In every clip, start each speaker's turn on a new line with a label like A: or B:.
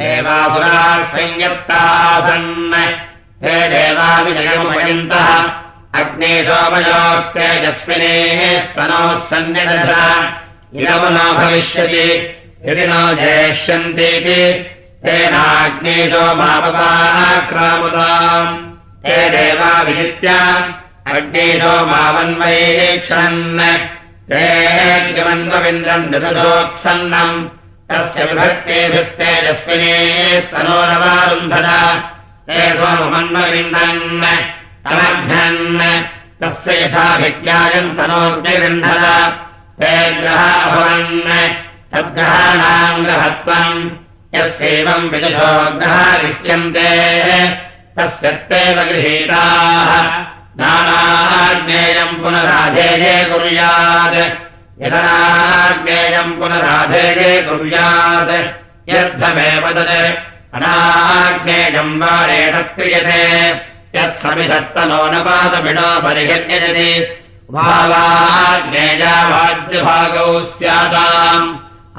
A: देवासुराः संयत्तासन् हे देवाविजयमुपयन्तः अग्ने सोमयोस्तेजस्विनेः स्तनोः सन्निदश। इदम् न भविष्यति यदि न जेष्यन्तीति तेनाग्ने सोमापपाक्रामुताम् हे देवा विजित्य अग्ने सोमावन्वैक्षन् तेऽग्निमन्वविन्द्रम् दशोत्सन्नम् तस्य विभक्तेभिस्तेजस्विने स्तनोरवारुन्धर ते सोममन्वविन्दन् तमभ्यन् तस्य यथाभिज्ञायम् तनोर्निगृह्णद ते ग्रहाभवन् तद्ग्रहाणाम् ग्रहत्वम् यस्यैवम् विदुषो ग्रहा गृह्यन्ते तस्य त्वेव गृहीताः। नानाज्ञेयम् पुनराधेये कुर्यात् यदनाज्ञेयम् पुनराधेये कुर्यात् यर्थमेव तत् अनाज्ञेयम् न पादमिणो परिहन्यजति भावाज्ञेयावाद्यभागौ स्याताम्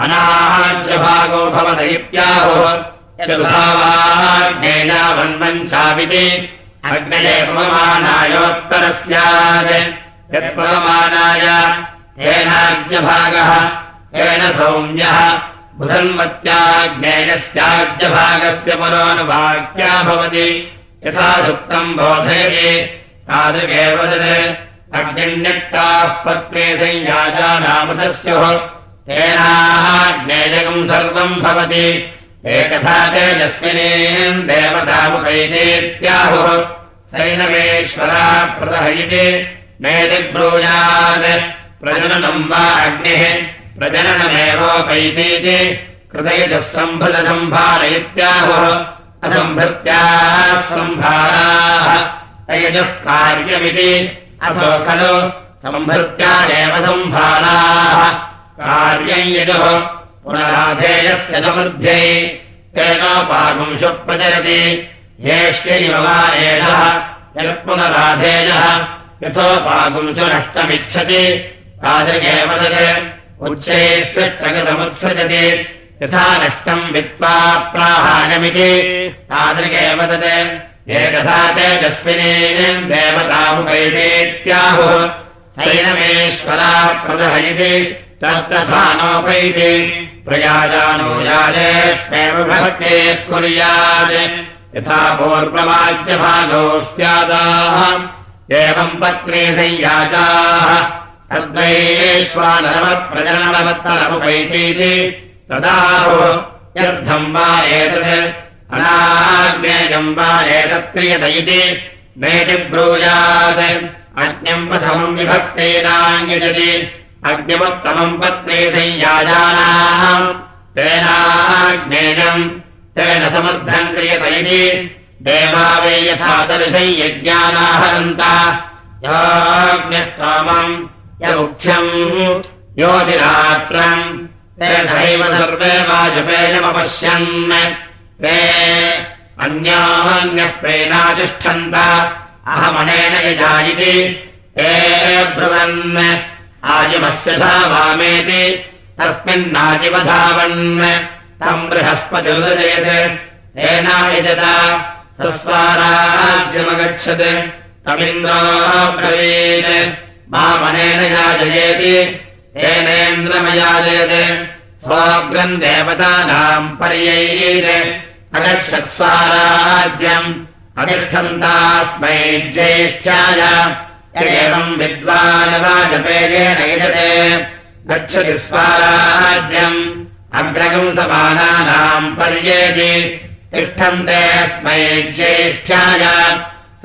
A: अनाज्यभागो भवत इत्याहुः। यद्भावाज्ञेयावन्वञ्चाविति अग्नये पवमानायोत्तरः स्यात् यत्पवमानाय तेनाज्यभागः तेन सौम्यः। बुधन्वत्याज्ञेयस्याज्यभागस्य परोनुवाक्या भवति। यथा सुप्तम् बोधयति। तादृगेव तत् अग्निण्यक्ताः पत्ने संयाजानामृतस्युः तेनाज्ञेयकम् सर्वम् भवति। एकथा तेजस्विनीम् देवतामुपैतेत्याहुः। सैनवेश्वरा प्रदहयति। नेतिब्रूयात् प्रजननम् वा अग्निः। प्रजननमेवोपैतीति। कृतयजः सम्भृतसम्भारयित्याहुः। असम्भृत्याः सम्भाराः। अयजः कार्यमिति। अथो खलु। सम्भृत्या एव सम्भाराः। कार्यम् यजुः। पुनराधेयस्य समृद्ध्यै तेनोपागुंशु प्रचरति। येष्यैव वा एषः। यत्पुनराधेयः यथोपागुंशु नष्टमिच्छति तादृगेव तत्। उच्चैस्विष्टगतमुत्सृजति यथा नष्टम् वित्त्वा प्राहायमिति। तादृगेव तत्। एकथा तेजस्विनी देवतामुपैतीत्याहुः। सैनमेश्वरा प्रदहयति। तत्तथा नोपैति प्रयाजानूयाजेष्वेव भक्ते कुर्यात्। यथा पूर्ववाद्यभागौ स्यादाः। एवम् पत्नी संयाजाः तद्वैश्वानरवत्प्रजनवत्तरमुपैतीति तदाहुः यद्धम् वा एतत् अनाग्नेयम् वा एतत् क्रियत इति मेति ब्रूयात् अग्निम् प्रथमम् विभक्तेनाङ्गजति अग्निमुत्तमम् पत्नी संयाजानाम् तेनाग्नेयम् तेन समर्थम् क्रियत इति देवा वै यथा दर्शै यज्ञानाहरन्ता योऽग्निस्तोमम् यमुख्यम् योतिरात्रम् तेनैव सर्वे वाजपेयमपश्यन् ते अन्यान्यस्मेनातिष्ठन्त अहमनेन यजायिति। ते ब्रुवन्। आजिमस्य धावामेति। तस्मिन्नाजिमधावन् तम् बृहस्पतिरुदयत् तेनायजत सस्वाराज्यमगच्छत्। तमिन्द्रोऽब्रवीत् मामनेन याजयेति तेनेन्द्रमयाजयत् स्वाग्रम् देवतानाम् पर्यैर् अगच्छत्स्वाराज्यम् अधिष्ठन्तास्मै ज्येष्ठाय। एवम् विद्वान् वाजपेयेन यजते। गच्छति स्वाराज्यम् अग्रगम् समानानाम् पर्येति। तिष्ठन्तेऽस्मै ज्येष्ठाय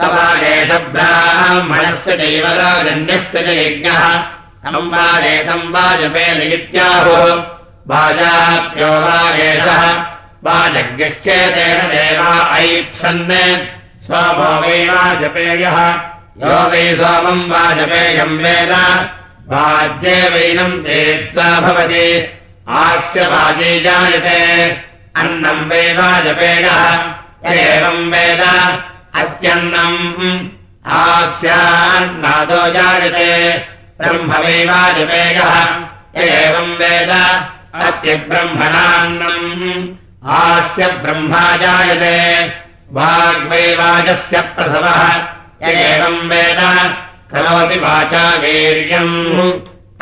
A: सवादेश ब्राह्मणस्य चैव राजन्यस्य च यज्ञः। तम् वादेतम् वाजपेन इत्याहुः वाजाप्यो वा वाजगृह्येतेन देवा ऐप्सन् वै वाजपेयः। यो वै सोमम् वाजपेयम् वेद। वाद्ये वैनम् वेत्त्वा भवति। आस्य वाजे जायते। अन्नम् वै वाजपेयः। एवम् वेद अत्यन्नम् आस्यान्नादो जायते। ब्रह्म वै वाजपेयः एवम् वेद अत्यब्रह्मणान्नम् आस्य ब्रह्मा जायते। वाग्वैवाजस्य प्रथमः। एवम् वेद करोति वाचा वीर्यम्।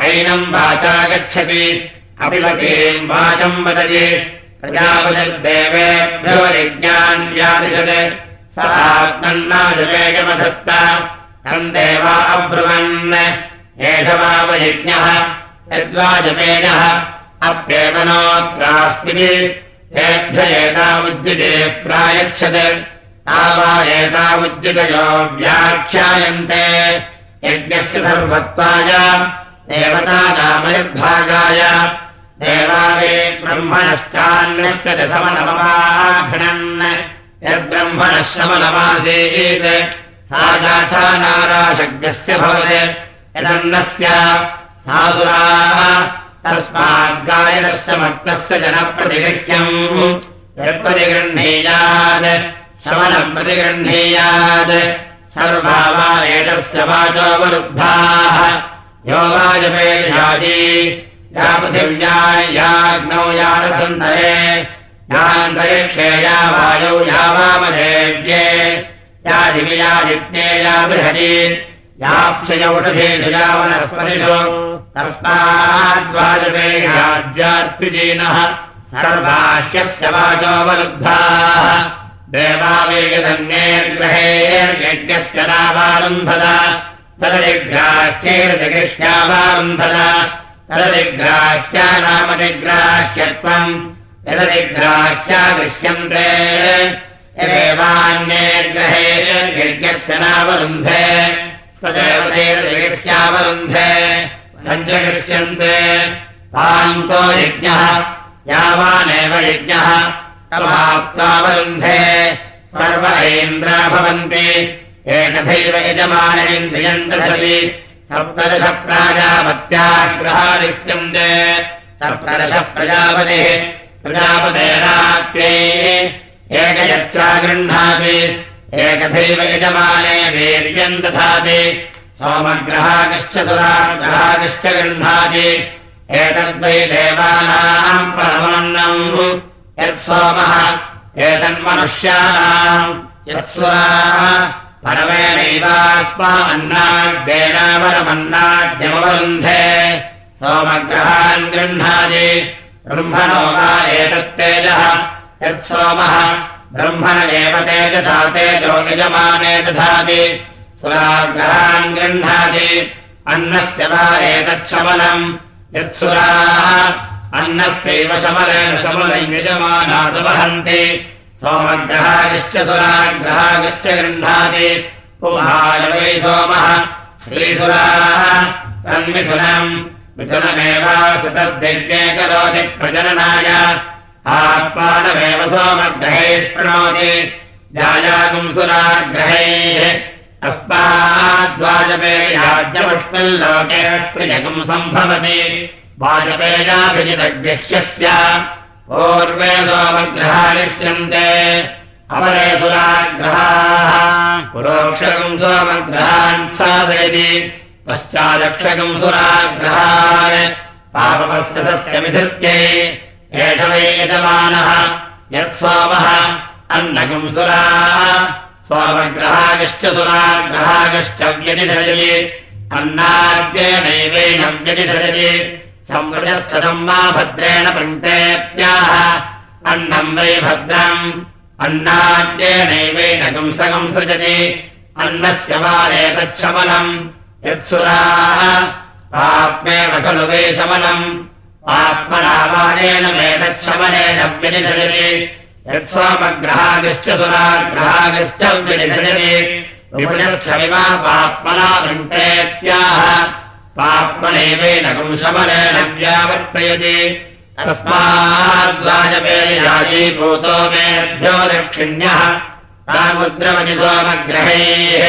A: ऐनम् वाचा गच्छति। अपिवतीम् वाचम् वदति। व्यादिशत् स आत्मन्नाजवेगमधत्त तम् देवा अब्रुवन्। एष वावयज्ञः यद्वाजपेयः तेभ्य एतावुद्यते प्रायच्छत्। आवा एतावुद्यतयो व्याख्यायन्ते। यज्ञस्य सर्वत्वाय। देवतानामयद्भागाय देवावे ब्रह्मणश्चान्यस्य दशमनवमाघ्नन् यद्ब्रह्मणः शमनमासीत्। सा गाथा नाराशज्ञस्य भवत्। यदन्नस्य सासुराः तस्माद्गायनश्च मत्तस्य जनप्रतिगृह्यम्। यत्प्रतिगृह्णीयात्। शमनम् प्रतिगृह्णीयात्। सर्वा वा एतस्य वाचोऽवरुद्धाः यो वाजपेयाजी या पृथिव्या याग्नौ या रसन्तरे यान्तरिक्षे या वायौ या वामदेव्ये या दिवि या बृहति याक्षयौषधेषु या वनस्पतिषु तस्माद्वाजपेयाज्यार्पिजीनः सर्वाह्यस्य वाचोऽवरुद्धाः देवावेगधन्येर्ग्रहेर्यज्ञस्य नावारुन्धत तदधिग्राह्यैर्जगृह्यावारुन्धत तदधिग्राह्या नामधिग्राह्यत्वम् यदधिग्राह्या गृह्यन्ते यदेवान्येर्ग्रहेर्यज्ञस्य नावरुन्धे तदेवतैर्जगृह्यावरुन्धे पञ्चगृह्यन्ते। पान्तो यज्ञः यावानेव यज्ञः। तमाप्तावरुन्धे। सर्व ऐन्द्रा भवन्ति। एकथैव यजमानयन्द्रियम् दशति सप्तदश प्राजापत्याग्रहारित्यन्ते सप्तदशः प्रजापतिः प्रजापतेराप्यै एकयच्चा गृह्णाति एकथैव यजमाने वीर्यम् दधाति। सोमग्रहागश्चतुराग्रहागश्च गृह्णाति। एतद्वै देवानाम् परमन्नम्। यत्सोमः एतन्मनुष्याणाम्। यत्सुराः परमेणैवास्मान्नाद्येनावरमन्नाद्यमवरुन्धे। सोमग्रहान् गृह्णाति ब्रह्मणो वा एतत्तेजः यत्सोमः। ब्रह्मण एव तेजसा तेजो यजमाने दधाति। सुराग्रहान् गृह्णाति। अन्नस्य वा एतच्छमनम् यत्सुराः। अन्नस्यैव शमलेन शमलम् यजमानात् वहन्ति। सोमग्रहागश्च सुराग्रहागश्च गृह्णाति। वै सोमः। श्रीसुराः तन्मिथुनम् मिथुनमेवासि तद्दिव्ये करोति प्रजननाय। आत्मानमेव सोमग्रहैः स्पृणोति जायागुम् सुराग्रहैः। तस्माद्वाजपेयाज्यमुष्मिल्लोकेष्पृजगुम् सम्भवति। वाजपेयाभिजितग्रह्यस्य। पूर्वे सोमग्रहालिप्यन्ते अपरे सुराग्रहाः। पुरोक्षकम् सोमग्रहान् साधयति पश्चादक्षकम् सुराग्रहान् पापमस्य तस्य विधृत्यै एष वै यजमानः यत्सोमः अन्नकम् सुराः सोमग्रहागश्च सुराग्रहागश्च व्यतिसरति अन्नाद्येनैवेन व्यतिसरति संवृजस्थम् मा भद्रेण पृङ्क्तेत्याह अन्नम् वै भद्रम् अन्नाद्येनैवेन कंसकम् सृजति अन्नस्य वारेतच्छमनम् यत्सुराः पाप्मेव खलु वै शमनम्। आत्मनावानेन वेदच्छमनेन व्यतिसरति यत्सोमग्रहागश्च सुराग्रहागश्च व्यतिसरति विपुलस्थमिमा पाप्मना वृन्तेत्याह पाप्मनैवेन कुंशमनेन व्यावर्तयति। तस्माद्वाजपेयाजीभूतो मेभ्यो दक्षिण्यः रामुद्रवति सोमग्रहैः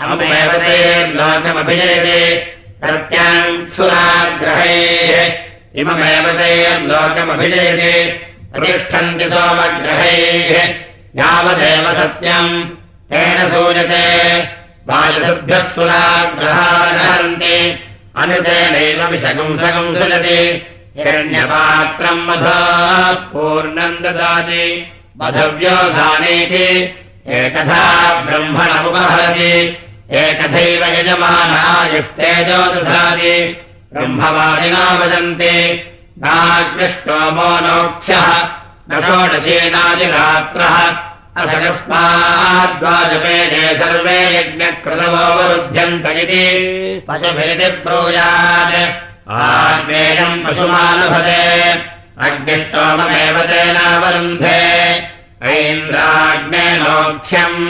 A: अमेव तैर्लोकमभिजयते प्रत्यान् सुराग्रहैः। इममेव तैर्लोकमभिजयते प्रतिष्ठन्ति सोमग्रहैः। यावदेव सत्यम् तेन सूयते। वायुभ्यः सुराग्रहान् हरन्ति अनुतेनैव विषगुंसगुं सृजति। हिरण्यपात्रम् मध पूर्णम् ददाति। मधव्योधानेति एकथा ब्रह्मणमुपहरति एकथैव यजमानायस्तेजो दधाति ब्रह्मवादिना वदन्ति नाग्निष्टोमो नोक्ष्यः न षोडशेनादिरात्रः। अथ कस्माद्वाजपेजे सर्वे यज्ञकृतवोपरुभ्यन्त इति। पशुभिरिति ब्रूयात्। आग्नेयम् पशुमानुभते अग्निष्टोममेव तेनावरुन्धे ऐन्द्राग्नेनोक्ष्यम्।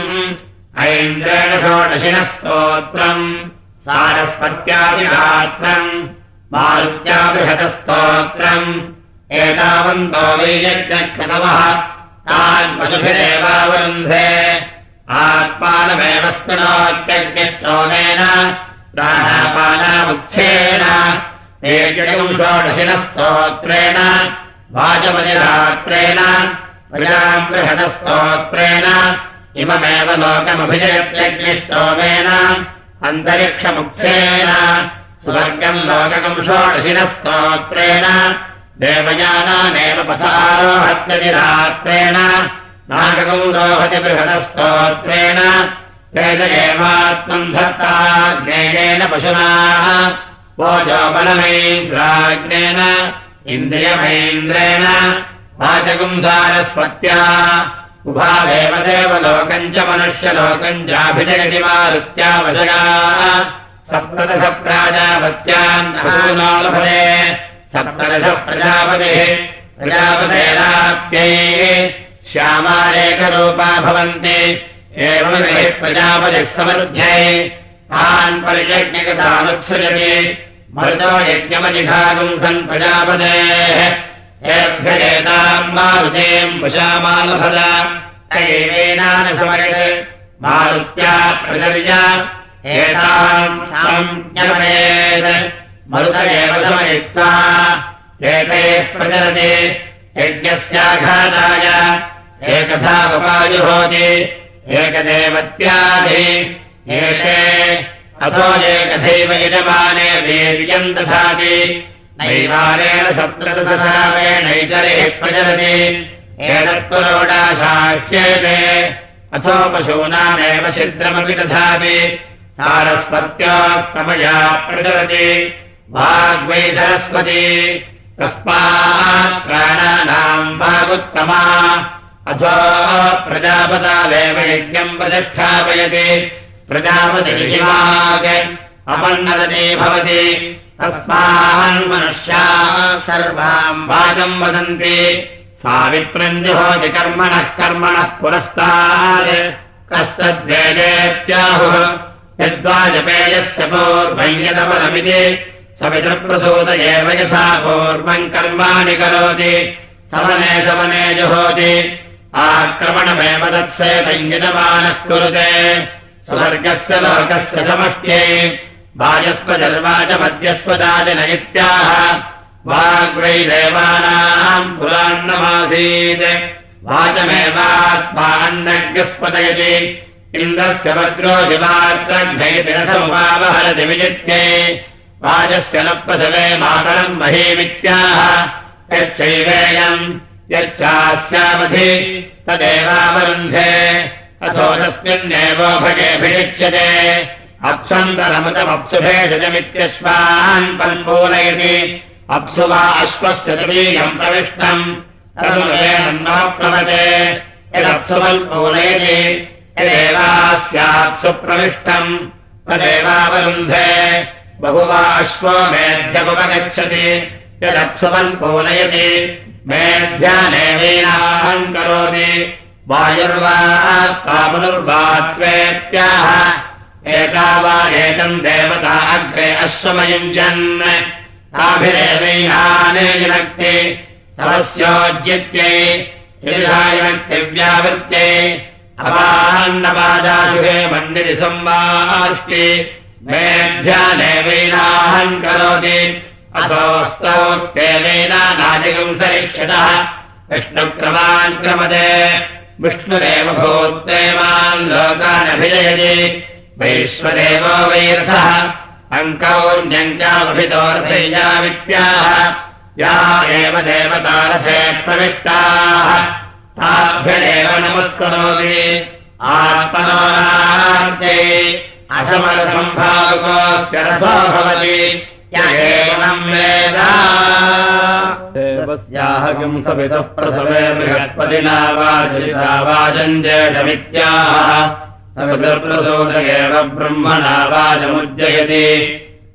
A: ऐन्द्रेण षोडशिनस्तोत्रम् सारस्वत्यादिरात्रम् मारुत्याबृहतस्तोत्रम्। एतावन्तो वैयज्ञकृतवः तान् पशुभिरेवावरुन्धे आत्मानमेव स्मृणोत्यग्निष्टोमेन प्राणापानामुच्छेन एकम् षोडशिनस्तोत्रेण। वाचमतिरात्रेण प्रजाम् बृहतस्तोत्रेण इममेव लोकमभिजयत्यग्निष्टोमेन अन्तरिक्षमुक्षेन स्वर्गम् लोककम् षोडशिनस्तोत्रेण देवयानानेव पथारोहत्यतिरात्रेण नागकम् रोहति बृहदस्तोत्रेण वेदयेवात्मम् धत्ता ज्ञेयेन पशुना वोजोबलमैन्द्राग्नेन इन्द्रियमैन्द्रेण वाचकम् सारस्वत्या उभावेव देवलोकम् च मनुष्यलोकम् चाभिजयति मारुत्यावशगा सप्तदश प्राजापत्यान् असूनोलभते सप्तदश प्रजापतिः प्रजापतेराप्त्यै श्यामारेकरूपा भवन्ति। एवमेव प्रजापतिः समृद्ध्यै। तान् परियज्ञकतानुत्सृजति। मरुतो यज्ञमजिघागुम् सन् प्रजापतेः एभ्यजेताम् मारुतेम् वशामालभद एवेनानसमयत् मारुत्या प्रजर्य एतान् संज्ञमनेत् मरुत एव समयित्वा एतैः प्रचलति। यज्ञस्याघाताय। एकथा वपायुहोति एकदेवत्यादि। एते। अथो एकथैव यजमाने वीर्यम् दधाति नैवारेण सत्रदशावेणैतरेः प्रचलति। एतत्पुरोडाशाख्येते अथो पशूनामेव छिद्रमपि दधाति। सारस्वत्योत्तमया प्रचलति। वाग्वैधरस्वती। तस्मात् प्राणानाम् वागुत्तमा। अथो प्रजापतावेव यज्ञम् प्रतिष्ठापयति। प्रजापतिवाग् अपन्नदती भवति तस्मान्मनुष्याः सर्वाम् वागम् वदन्ति। सावित्रम् जुहोति कर्मणः कर्मणः पुरस्तात् कस्तद्वेदेत्याहुः यद्वाजपेयस्य पूर्वयदपदमिति सवितृप्रसूत एव यथा पूर्वम् कर्माणि करोति। सवने सवने जुहोति। आक्रमणमेव तत्सेतयजमानः कुरुते। स्वर्गस्य लोकस्य समष्ट्ये वाजस्पजर्वाचमद्यस्पदाजन इत्याह वाग्वै देवानाम् पुरान्नमासीत् वाचमेवास्मान्नज्ञस्पदयति इन्द्रस्य वग्रो दिवात्रघ्नैतिरसमुपावहरति विजित्ये। वाजस्य न प्रसवे मातरम् महीमित्याह यच्चैवेयम् यच्चास्यावधि तदेवावरुन्धे। अथो तस्मिन्नेवो अप्सन्तरमतमप्सुभेषजमित्यश्वान् पन्मूलयति। अप्सु वा अश्वस्य तृतीयम् प्रविष्टम्। तदनुप्लवते यदप्सुवल्पूलयति यदेवास्याप्सु प्रविष्टम्। तदेवावरुन्धे। बहुवा अश्वो मेध्यमुपगच्छति। यदप्सुवल्पूलयति मेध्यानेवीनाहम् करोति। वायुर्वा कामुनुर्वात्वेत्याह एका वा एतम् देवता अग्रे अश्वमयुञ्जन्। तवस्योज्जित्यै विविधायनक्तिव्यावृत्यै अपान्नपादाशुभे मण्डिरि संवाष्टि मेध्यानेवैनाहम् करोति। अथोस्तौत्येवेनादिकम् सरिष्यतः विष्णुक्रमान् क्रमते। विष्णुरेव भूत्देवान् लोकानभिजयति वैश्वदेवो वैरथः। अङ्कौन्यङ्कामभितोऽर्थैयावित्याः या एव देवतारथे प्रविष्टाः। ताभ्यदेव नमस्करोति आत्मनार्थे असमरसम्भावकोऽस्य रसो भवति।
B: देवस्याः किम् सवितः प्रसवे बृहस्पतिना वाजिता वाजम् ज्येष्ठमित्याह सवितर्प्रसोदयेव ब्रह्मणा वाजमुज्जयति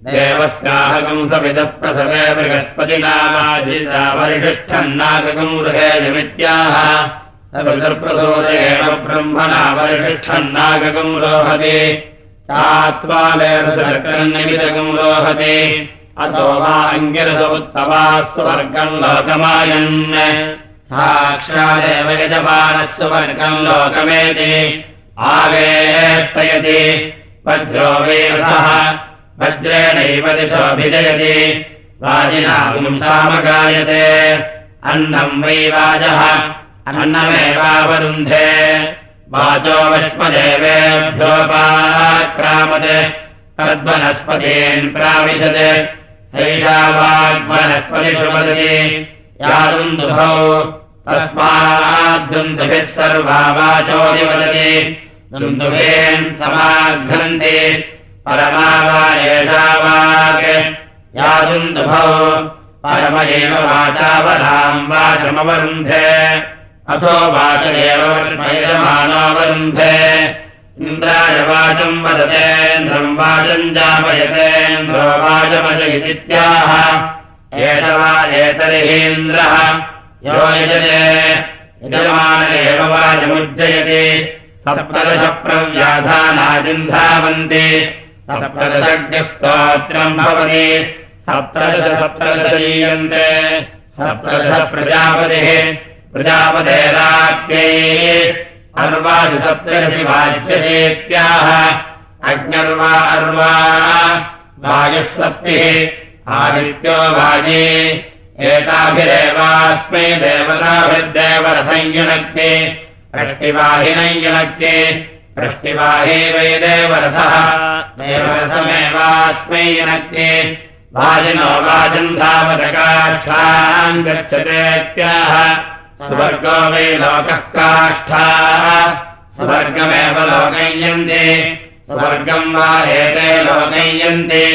B: देवस्याहकम् सवितः प्रसवे बृहस्पतिना वाजिता वरिष्ठन्नागकम् गृहेजमित्याह सवितर्प्रसोदयेव ब्रह्मणा वरिष्ठन्नागकम् रोहति चात्वालेन सर्कन्निमितकम् रोहति अतो वा अङ्गिरस उत्तमा स्वर्गम् लोकमायन्। साक्षादेव यजमानः स्वर्गम् लोकमेति आवेष्टयति। वज्रो वेरसः वज्रेणैव दिशोऽभिजयति। वाजिना पुंसामगायते अन्नम् वै वाजः अन्नमेवावरुन्धे। वाचो वष्मदेवेभ्योपाक्रामत् तद्वनस्पतीन् प्राविशत्। सैषा वाग्वनस्पतिषु वदति। यादुन्दुभौ तस्माद्दुन्दुभिः सर्वा वाचोदि वदति समाघ्नन्ति। परमा वा एषा वाक् यादुन्दुभौ परम एव वाचावराम् वाचमवरुन्धे। अथो वाच एव वष्मयमानोऽवरुन्धे इन्द्राय वाचम् वदतेन्द्रम् वाचम् जापयतेन्द्रो वाचमजयित्याह एष वा एतर्हीन्द्रः यो यजते। यजमान एव वाचमुज्जयति सप्तदशप्रव्याधानाजिन्धावन्ति सप्तदशज्ञस्तोत्रम् भवति। सप्तदश सप्तदशीयन्ते सप्तदश प्रजापतिः प्रजापतेराप्यै अर्वादिसप्तरसि वाच्यसेत्याह अग्न्यर्वा अर्वा वायुः सप्तिः आदित्यो वाजे। एताभिरेवास्मै देवताभिर्देवरथम् युनक्ति वृष्टिवाही वै देवरथमेवास्मै युनक्ति वाजिनो वाजम् गच्छतेत्याह सुवर्गो वै लोकः काष्ठाः। सुवर्गमेव लोकयन्ति। सुवर्गम् वा एते लोकयन्ति।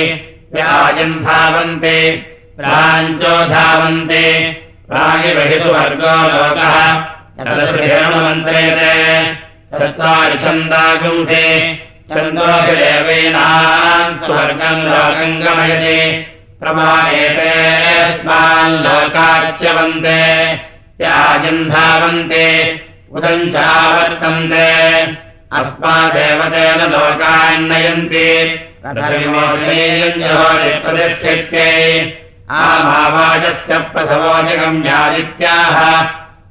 B: व्याजम् धावन्ति प्राञ्चो धावन्ति। प्रागिबहि सुवर्गो लोकः तदसुमन्त्रेते चत्वारि छन्दागुंसि छन्दोभिदेवीनाम् स्वर्गम् लोकम् गमयति प्रमायेते अस्मान् लोकाच्यवन्ते त्याजिन्धावन्ते उदम् चावर्तन्ते अस्मादेवतेन लोकान्नयन्ति प्रतिष्ठित्यै आमावाजस्य प्रसवोजगम्यादित्याह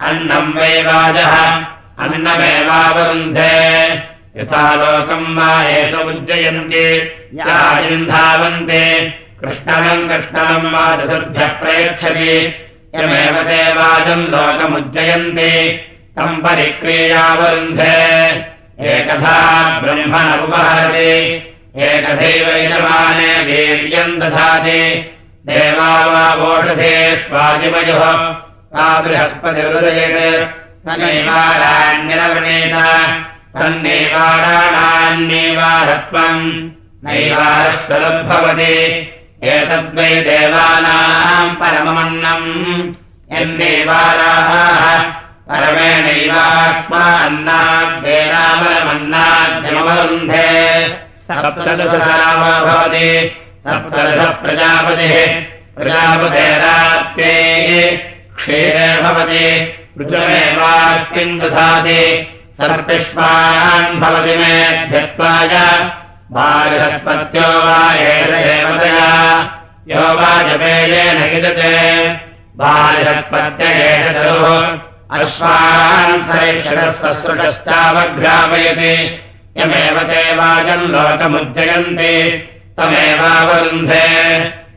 B: अन्नम् वै वाजः अन्नमेवावरुन्धे। यथा लोकम् वा एतमुज्जयन्ति याजिन्धावन्ते कृष्णलम् कृष्णलम् वाजसद्भ्यः प्रयच्छति। यमेव ते वाजम् लोकमुज्जयन्ति। तम् परिक्रियावरुन्धे। एकथा ब्रह्मण उपहरति। एकथैव यजमाने वीर्यम् दधाति। देवा वा वोषधेष्वाजिमयुः सा बृहस्पतिरुदयत् तनैवाराण्यरवणेन तन्नैवाराणान्यैवारत्वम् नैवारश्वरुद्भवति एतद्वै देवानाम् परममन्नम् यन्नैवाराः परमेणैवास्मान्नाद्येनामरमन्नाद्यमवरुन्धे सप्तदशरामो भवति सप्तदश प्रजापतिः प्रजापतेराप्ये भवति ऋचमेवास्मिन् दधाति सर्पिष्मान् भवति मेध्यत्वाय बालस्पत्यो वा एतदेवतया यो वाजपेयेन हिदते बालस्पत्य एतदुः अश्वान् सरेक्षरस्सृष्टावघ्रापयति यमेव ते वाजम् लोकमुज्जयन्ति तमेवावरुन्धे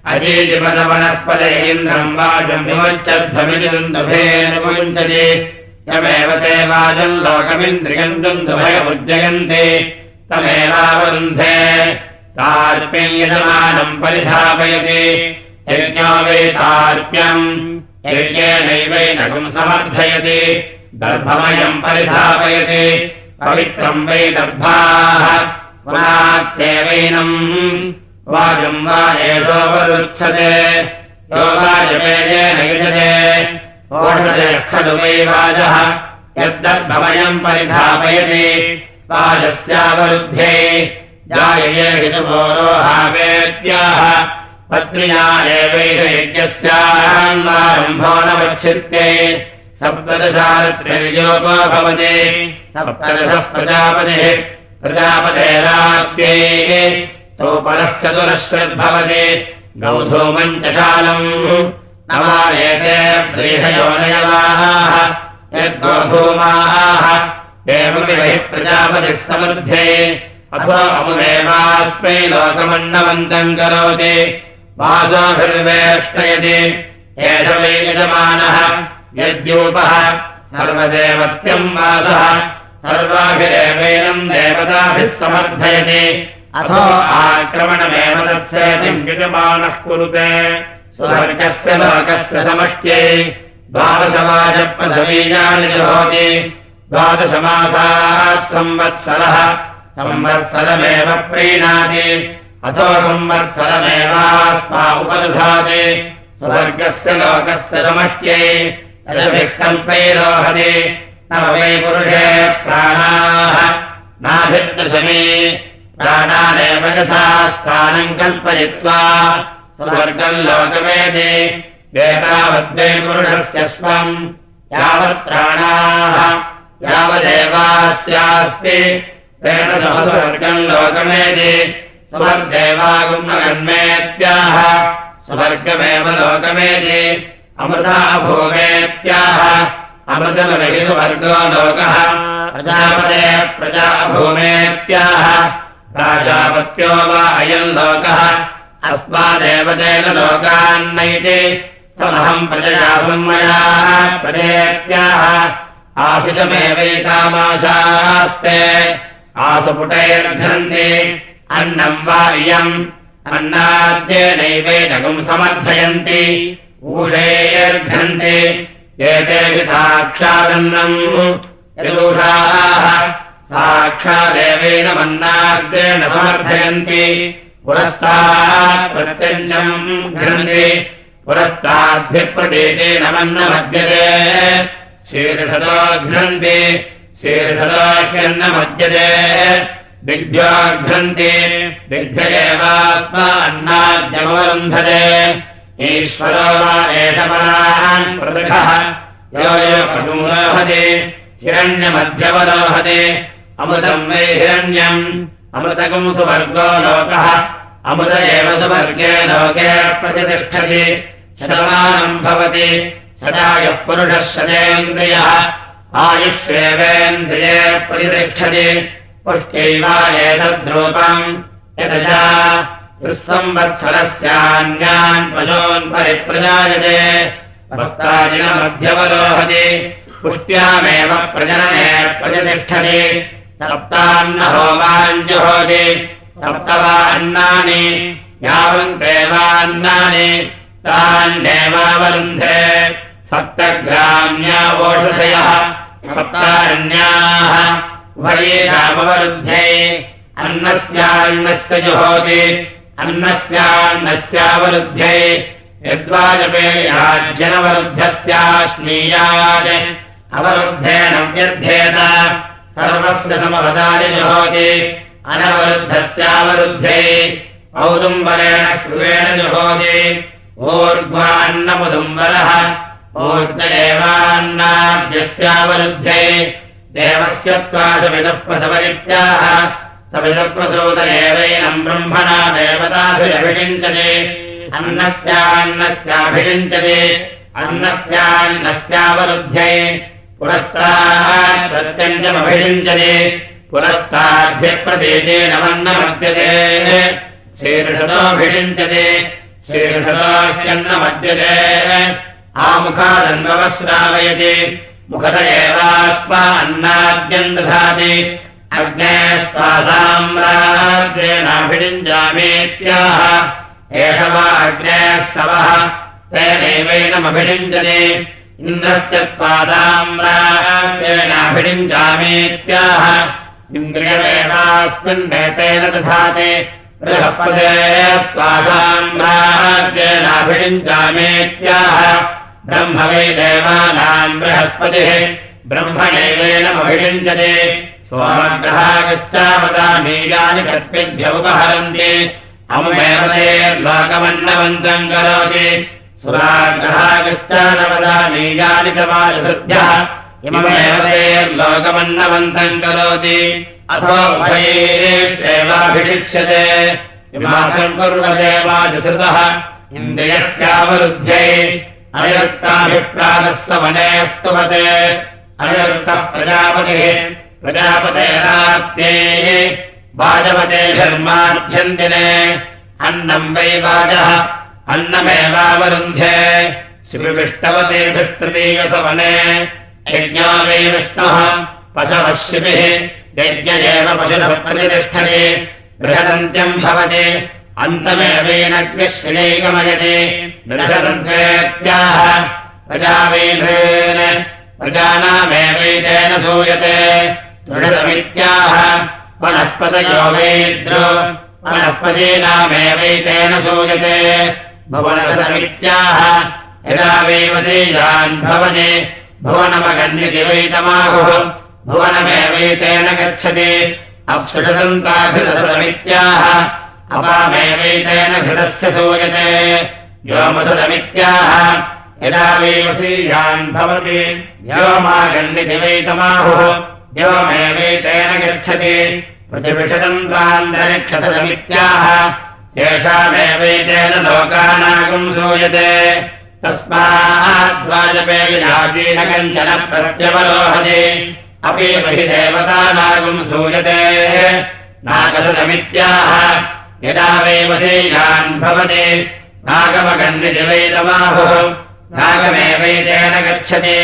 B: अजीजिपदवनस्पदे इन्द्रम् वाजम् विमुञ्चध्वमिन्दुभेनुमुञ्चति यमेव ते वाजम् लोकमिन्द्रियम् दुन्दुभयमुज्जयन्ति। तमेवावरुन्धे। तार्प्यम् यजमानम् परिधापयति। यज्ञो वेतार्प्यम् यज्ञेनैवैनकम् समर्थयति। दर्भमयम् परिधापयति। पवित्रम् वै दर्भाः। पुनात्येवैनम् वाजम् वा एषोपरुत्सते यो वाजपेयेन युजते। ओषदयः खलु वै वाजः। यद्दर्भमयम् परिधापयति। वाजस्यावरुध्ये जायये हितपोरोहावेत्याः पत्न्या एवैष न वक्षित्ये सप्तदशारत्रिर्योपो भवति सप्तदशः प्रजापतिः। प्रजापतेराप्ये तौ परश्चतुरश्रद्भवति गौधूमम् च शालम् नवायते व्रीहयोनयवाः यद्गोधूमाः। एवमिव हि प्रजापतिः समृद्धे। अथो अमुदेवास्मै लोकमन्नवन्तम् करोति। वासोभिर्वेष्टयति। वै यजमानः। यद्यूपः। सर्वदेवत्यम् वासः। सर्वाभिरेवेनम् देवताभिः समर्थयति अथो आक्रमणमेव तत्सेतिम् यजमानः कुरुते। स्वर्गस्य लोकस्य समष्ट्यै द्वादशवाचपथबीजानि जुहोति। द्वादशमासाः संवत्सरः। संवत्सरमेव प्रीणाति। अथो संवत्सरमेवास्मा उपदधाति। स्वर्गस्य लोकस्य समष्ट्यै रजभिः कल्पैरोहति न वै पुरुषे प्राणाः। नाभिर्दशमी प्राणानेव यथा स्थानम् कल्पयित्वा स्वर्गम् लोकमेति एतावद्वै पुरुषस्य स्वम्। यावत् प्राणाः यावदेवास्यास्ति। लोकमेति स्वर्गेवागुम्नगन्मेत्याह स्वर्गमेव भूमेत्याह अमृतमविहि स्वर्गो लोकः। प्रजापते प्रजा भूमेत्याह प्राजापत्यो वा अयम् लोकः। अस्मादेव तेन लोकान्नैति। समहम् प्रजया संमयाः प्रजेत्याह आशिषमेवैतामाशास्ते। आसुपुटैर्घन्ति अन्नम् वा इयम्। अन्नाद्येनैवैनकम् समर्थयन्ति। ऊषैर्घन्ति एतेषु साक्षादन्नम्। यदूषाः साक्षादेवेन मन्नाद्येन समर्थयन्ति। पुरस्तात् प्रत्यञ्चम् घ्नन्ति पुरस्ताद्भिप्रदेशेन मन्नमद्यते। शीर्षतो घ्नन्ति शीर्षतोह्यन्नमद्यते दिग्भ्योघ्नन्ति दिग्भ्य एवास्मान्नाद्यमवरुन्धते ईश्वरो वा एष परान् प्रदृशः यो यो प्रमुरोहति हिरण्यमध्यवरोहति अमृतम् वै हिरण्यम्। अमृतकम् सुवर्गो लोकः। अमृत एव सुवर्गे लोके प्रतिष्ठति। शतमानम् भवति। शतायः पुरुषः शतेन्द्रियः। आयुष्येवेन्द्रिये प्रतिष्ठति। पुष्ट्यैवा एतद्रूपम्। वस्तादिनमध्यवरोहति। पुष्ट्यामेव प्रजनने प्रतिष्ठति सप्तान्न होमाञ्जुहोति सप्त वा अन्नानि यावन्तेवान्नानि तान्नेवावरुन्धे। सप्तग्राम्यावोषधयः सप्तारण्याः उभयेनामवरुध्ये अन्नस्यान्नस्य जुहोति अन्नस्यान्नस्यावरुध्ये यद्वाजपेयाज्जनवरुद्धस्याश्नीयात् अवरुद्धेन व्यर्थेत सर्वस्य समवदानि जुहोति अनवरुद्धस्यावरुद्धे। औदुम्बरेण श्रुवेण जुहोति। ऊर्ध्वा अन्नमुदुम्बरः ऊर्ध एवान्नाद्यस्यावरुद्धे देवस्य त्वादविदः प्रसवरित्याह सविदप्रसूतदेवैनम् ब्रह्मणा देवताभिरभिषिञ्चते। अन्नस्यान्नस्याभिषिञ्चते। अन्नस्यान्नस्यावरुध्ये पुरस्तात् प्रत्यञ्जमभिषिञ्चते पुरस्ताद्भ्यप्रतीतेन वन्नमद्यते शीर्षतोऽभिषिञ्चते शीर्षतोह्यन्नमद्यते आमुखादन्ववस्रावयति मुखत एवास्मा अन्नाद्यम् दधाति। अग्ने स्वासाम्राज्येनाभिषिञ्जामेत्याह
A: एष वा अग्नेः सवः तेनैवैनमभिषिञ्जने इन्द्रस्य त्वादाम्राभिषिञ्जामीत्याह इन्द्रियमेवास्मिन्नेतेन दधाति। बृहस्पते ब्रह्म वै देवानाम् बृहस्पतिः। ब्रह्मणैवेनमभिषिञ्जते सोमग्रहागश्चावदानीयानि शक्तिभ्य उपहरन्ति अमुमेव ते लोकमन्नवन्तम् करोति ते लोकमन्नवन्तम् करोति। अथो भयैरेष्वेवाभिषिक्ष्यते विमासम् कुर्वते वाजुसृतः इन्द्रियस्यावरुद्ध्यै। अनिरुक्ताभिप्राणः स वने स्तुवते अनिरुक्तः प्रजापतिः प्रजापतेरात्ये वाजवते धर्माभ्यन्दिने अन्नम् वै वाजः अन्नमेवावरुन्ध्ये शिविविष्टवतीभिस्तृतीयसवने यज्ञो वै विष्णुः पशवः शिविः यज्ञ एव पशुः प्रतिष्ठते बृहदन्त्यम् भवति। अन्तमेवैनग्निः शिलैकमयति बृहदन्त्वेत्याह। प्रजावैभ्रेन प्रजानामेवैतेन सूयते। दृढतमित्याह। वनस्पतयो वैद्रो। वनस्पतीनामेवैतेन सूयते भुवनमित्याह यदा वैवशीयान् भवति भुवनमगन्यति वैतमाहुः भुवनमेवैतेन गच्छति। अप्सुषदन्ताघृतमित्याह अपामेवैतेन घृतस्य सूयते। व्योमसदमित्याह यदा वैवशीयान् भवति व्योमागन्यति वैतमाहुः व्योमेवैतेन गच्छति। प्रतिविषदन्तान्तरिक्षतमित्याह येषामेवैतेन लोकानागम् सूयते। तस्माद्वाजपेयीन कञ्चन प्रत्यवरोहति अपि बहि देवतानागम् सूयते। नागसदमित्याह यदा वैवशीयान् भवति। नागमगन्विति वैतमाहुः नागमेवैतेन गच्छति।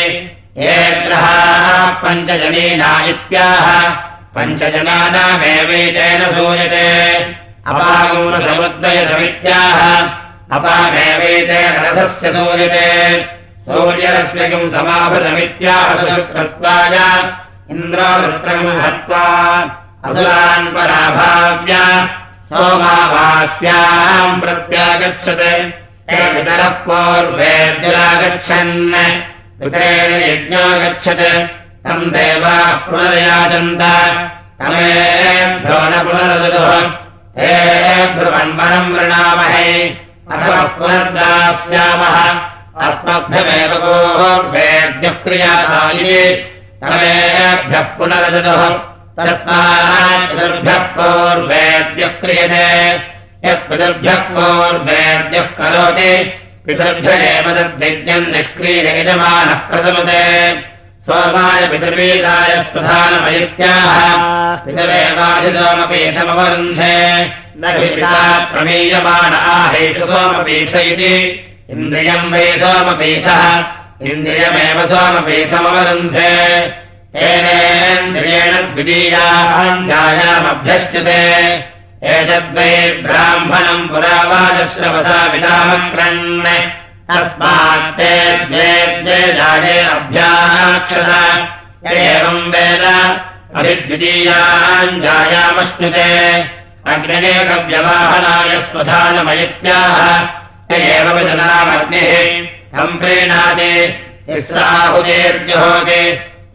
A: ये ग्रहाः पञ्चजनीना इत्याह। पञ्चजनानामेवैतेन सूयते अपागौरसमुद्दयसमित्याह अपामेवैतेन रथस्य सूयते सूर्यरश्मिकम् समाभृतमित्याह कृत्वाय इन्द्रावृत्रम् हत्वा असुरान् पराभाव्य सोमावास्याम् प्रत्यागच्छत्। पितरः पूर्वेद्युरागच्छन् पितरेण यज्ञो गच्छत् तम् देवाः पुनर्याचन्त तमेभ्यो न पुनरदुः हे ब्रुवन्वनम् वृणामहे। अथवा पुनर्दास्यामः। अस्मभ्यमेव पूर्वेद्युः क्रियादायि तमेभ्यः पुनरदुः तस्मात् पितृभ्यः पूर्वेद्युः क्रियते। यः पितृभ्यः पूर्वेद्युः करोति। पितृभ्य एव तद्यज्ञम् निष्क्रिययजमानः प्रथमते सोमाय पितृवीराय स्पधानमयित्याह पितरेवाधितोमपि समवरुन्धे न हि पिता प्रमीयमान आहेषु सोमपीठ इति। इन्द्रियम् वै सोमपीठः। इन्द्रियमेव सोमपीठमवरुन्धे। तेनेन्द्रियेण द्वितीयाञ्जायामभ्यश्च्यते एतद्वै ब्राह्मणम् पुरावाजश्रवसा विदामक्रन् तस्मात्ते द्वे द्वे जाये अभ्याक्षत एवम् वेद अभिद्वितीयाञ्जायामश्नुते अग्निरेकव्यवाहनाय स्वधानमयित्याह। य एव विदनामग्निः तिस्राहुतेर्जुहोति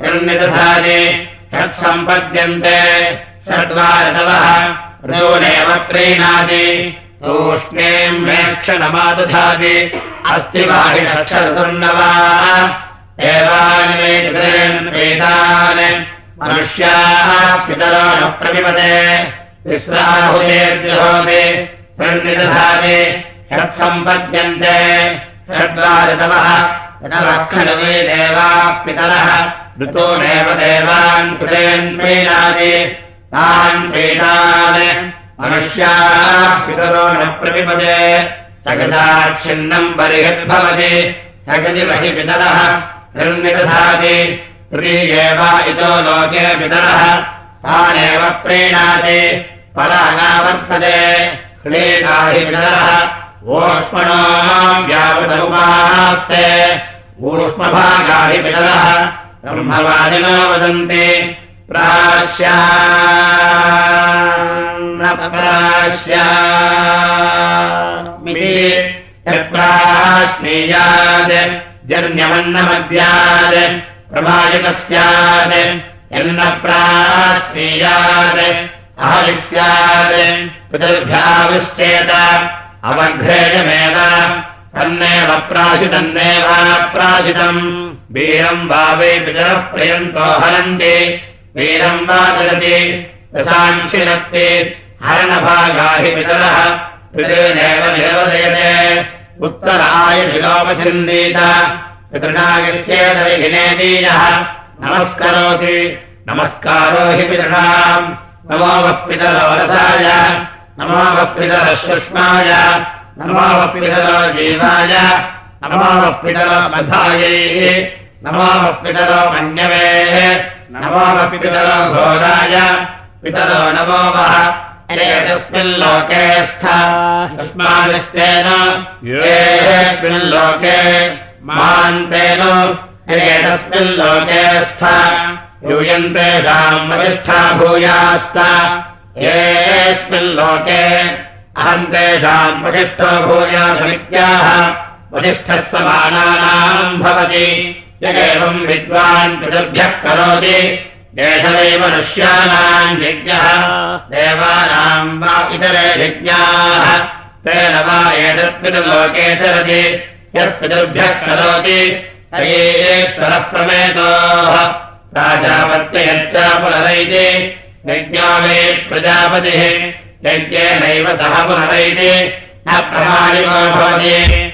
A: निर्निदधाति षट्सम्पद्यन्ते षड्वारतवः ऋजोनेव प्रीणाति तूष्णीम् मेक्षणमादधाति अस्ति बाहिषक्षर्तुर्नवा देवानि मे पितरेन् वेदान् मनुष्याः पितरो न प्रविपते तिस्राहुतेर्जुहोति निर्निदधाति षट्सम्पद्यन्ते षड्वारतवः खलु वै देवाः पितरः. ऋतोनेव देवान् कृतेन् प्रीणाति तान् पीडान् मनुष्याः पितरो न प्रविपदे सगदाच्छिन्नम् बर्हिर्भवति सगति बहि पितरः। निर्निदधाति। तृतीयेव इतो लोके पितरः। तानेव प्रीणाति। परागावर्तते। क्लेकाहि पितरः। ओष्मणो व्यावृतमुपास्ते। ऊष्मभागाहि पितरः। ब्रह्मवादिनो वदन्ति प्राश्या प्राश्नीयात् जन्यमन्नमद्यात् प्रमायिकः स्यात् यन्न प्राश्नीयात् अहवि स्यात् पितृभ्याविश्चेत अवघ्रेयमेव तन्नेव प्राशितन्नेव प्राशितम् वीरम् वा वै पितरः प्रियन्तो हरन्ति वीरम् वा ददति रसांशिरक्ति हरणभागा हि निरवदयते। उत्तरायशिलोपछिन्दीत पितृणागित्येतविनेदीयः नमस्करोति। नमस्कारो हि पितृणाम् नमो रसाय नमो पितरः सुष्माय नमो वः पितरो जीवाय नमो वः पितरो मधायै नमो पितरो मन्यवे नमो पितरो घोराय पितरो नमो वः। एतस्मिन् लोके स्था। तस्मादिस्तेन येऽस्मिन् लोके। महान्तेन एतस्मिन् लोके स्था। यूयन्तेषाम् वसिष्ठा भूयास्त येऽस्मिन् लोके। अहम् तेषाम् वसिष्ठो भूयासमित्याह। वसिष्ठः समानानाम् भवति यदेवम् विद्वान् पितृभ्यः करोति। एष वै मनुष्याणाम् यज्ञः। देवानाम् वा इतरे यज्ञाः। तेन वा एतत्पितृलोके चरति। यत्पितृभ्यः करोति। स एश्वरः प्रमेतोः प्राजापत्ययच्च पुनरैति यज्ञो वै प्रजापतिः। यज्ञेनैव सह पुनरैति। न प्रमाणिको भवति